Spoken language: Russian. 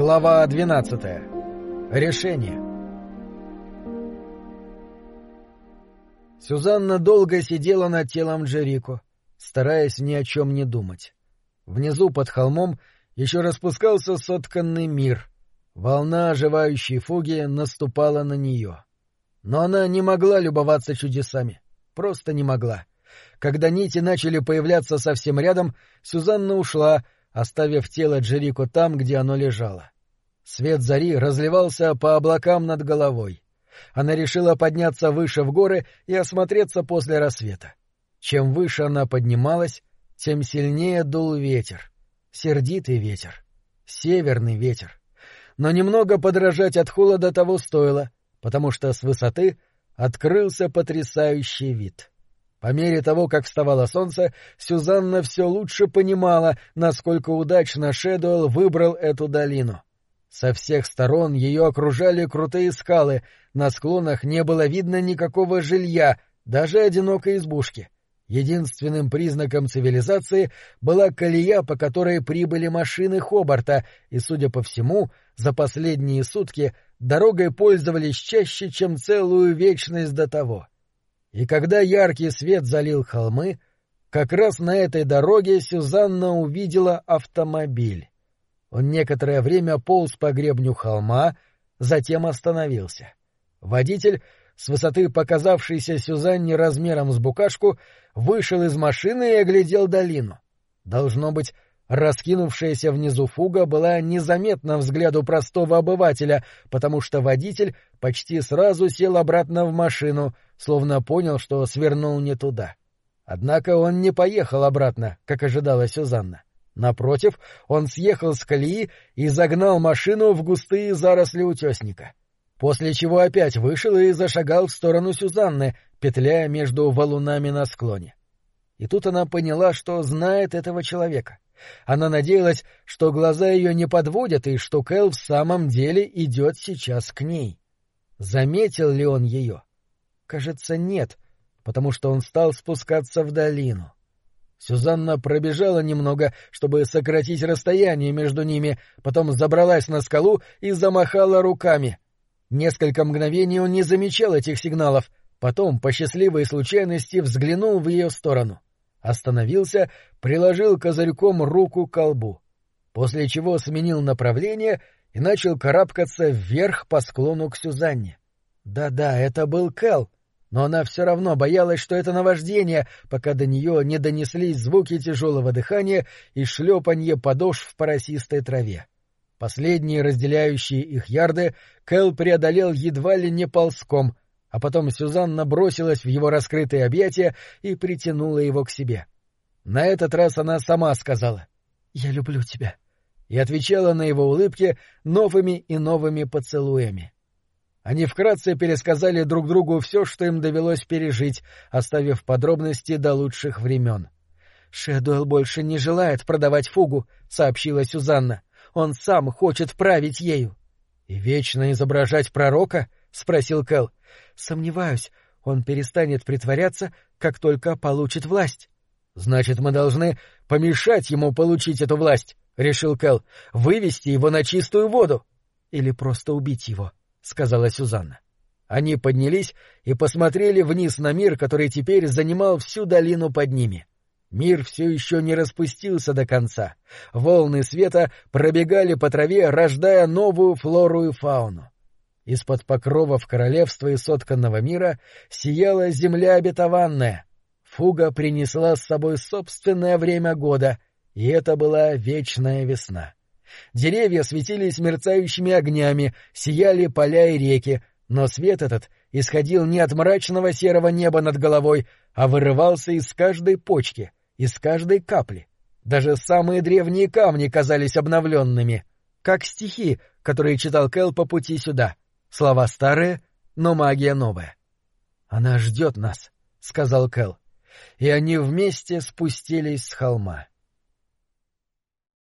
Глава 12. Решение. Сюзанна долго сидела над телом Джерико, стараясь ни о чем не думать. Внизу под холмом еще распускался сотканный мир. Волна оживающей фуги наступала на нее. Но она не могла любоваться чудесами. Просто не могла. Когда нити начали появляться совсем рядом, Сюзанна ушла, оставив тело Джерико там, где оно лежало. Свет зари разливался по облакам над головой. Она решила подняться выше в горы и осмотреться после рассвета. Чем выше она поднималась, тем сильнее дул ветер. Сердитый ветер. Северный ветер. Но немного подражать от холода того стоило, потому что с высоты открылся потрясающий вид. По мере того, как вставало солнце, Сюзанна все лучше понимала, насколько удачно Шэдуэлл выбрал эту долину. Со всех сторон ее окружали крутые скалы, на склонах не было видно никакого жилья, даже одинокой избушки. Единственным признаком цивилизации была колея, по которой прибыли машины Хобарта, и, судя по всему, за последние сутки дорогой пользовались чаще, чем целую вечность до того. И когда яркий свет залил холмы, как раз на этой дороге Сюзанна увидела автомобиль. Он некоторое время полз по гребню холма, затем остановился. Водитель, с высоты показавшейся Сюзанне размером с букашку, вышел из машины и оглядел долину. Должно быть, раскинувшаяся внизу фуга была незаметна взгляду простого обывателя, потому что водитель почти сразу сел обратно в машину, словно понял, что свернул не туда. Однако он не поехал обратно, как ожидала Сюзанна. Напротив, он съехал с колеи и загнал машину в густые заросли утесника. После чего опять вышел и зашагал в сторону Сюзанны, петляя между валунами на склоне. И тут она поняла, что знает этого человека. Она надеялась, что глаза ее не подводят и что Кэл в самом деле идет сейчас к ней. Заметил ли он ее? Кажется, нет, потому что он стал спускаться в долину. Сюзанна пробежала немного, чтобы сократить расстояние между ними, потом забралась на скалу и замахала руками. Несколько мгновений он не замечал этих сигналов, потом, по счастливой случайности, взглянул в ее сторону. Остановился, приложил козырьком руку к колбу, после чего сменил направление и начал карабкаться вверх по склону к Сюзанне. Да-да, это был Кэл, но она все равно боялась, что это наваждение, пока до нее не донеслись звуки тяжелого дыхания и шлепанье подошв в поросистой траве. Последние разделяющие их ярды Кэл преодолел едва ли не ползком, а потом Сюзанна бросилась в его раскрытые объятия и притянула его к себе. На этот раз она сама сказала «Я люблю тебя» и отвечала на его улыбки новыми и новыми поцелуями. Они вкратце пересказали друг другу все, что им довелось пережить, оставив подробности до лучших времен. «Шэдуэлл больше не желает продавать фугу», — сообщила Сюзанна. «Он сам хочет править ею». «И вечно изображать пророка?» — спросил Кэл. «Сомневаюсь, он перестанет притворяться, как только получит власть». «Значит, мы должны помешать ему получить эту власть», — решил Кэл. «Вывести его на чистую воду». «Или просто убить его», — сказала Сюзанна. Они поднялись и посмотрели вниз на мир, который теперь занимал всю долину под ними. Мир все еще не распустился до конца. Волны света пробегали по траве, рождая новую флору и фауну. Из-под покровов королевства и сотканного мира сияла земля обетованная. Фуга принесла с собой собственное время года, и это была вечная весна. Деревья светились мерцающими огнями, сияли поля и реки, но свет этот исходил не от мрачного серого неба над головой, а вырывался из каждой почки, из каждой капли. Даже самые древние камни казались обновленными, как стихи, которые читал Кэл по пути сюда. Слова старые, но магия новая. «Она ждет нас», — сказал Кэл. И они вместе спустились с холма. —